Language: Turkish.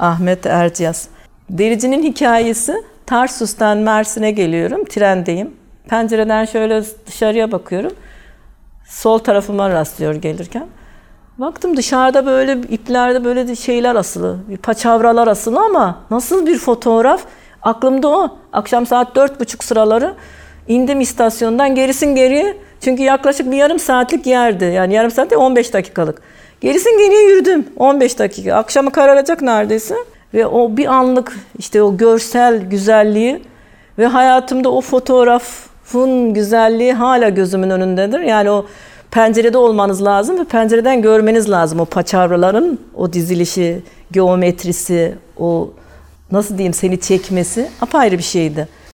Ahmet Erciyaz. Dericinin hikayesi Tarsus'tan Mersin'e geliyorum. Trendeyim. Pencereden şöyle dışarıya bakıyorum. Sol tarafıma rastlıyor gelirken. Baktım dışarıda böyle iplerde böyle şeyler asılı. Bir paçavralar asılı ama nasıl bir fotoğraf? Aklımda o. Akşam saat dört buçuk sıraları indim istasyondan gerisin geriye. Çünkü yaklaşık bir yarım saatlik yerdi. Yani yarım saat değil 15 dakikalık. Gerisin geriye yürüdüm 15 dakika. Akşamı kararacak neredeyse. Ve o bir anlık işte o görsel güzelliği ve hayatımda o fotoğrafın güzelliği hala gözümün önündedir. Yani o pencerede olmanız lazım ve pencereden görmeniz lazım o paçavraların o dizilişi, geometrisi, o nasıl diyeyim seni çekmesi apayrı bir şeydi.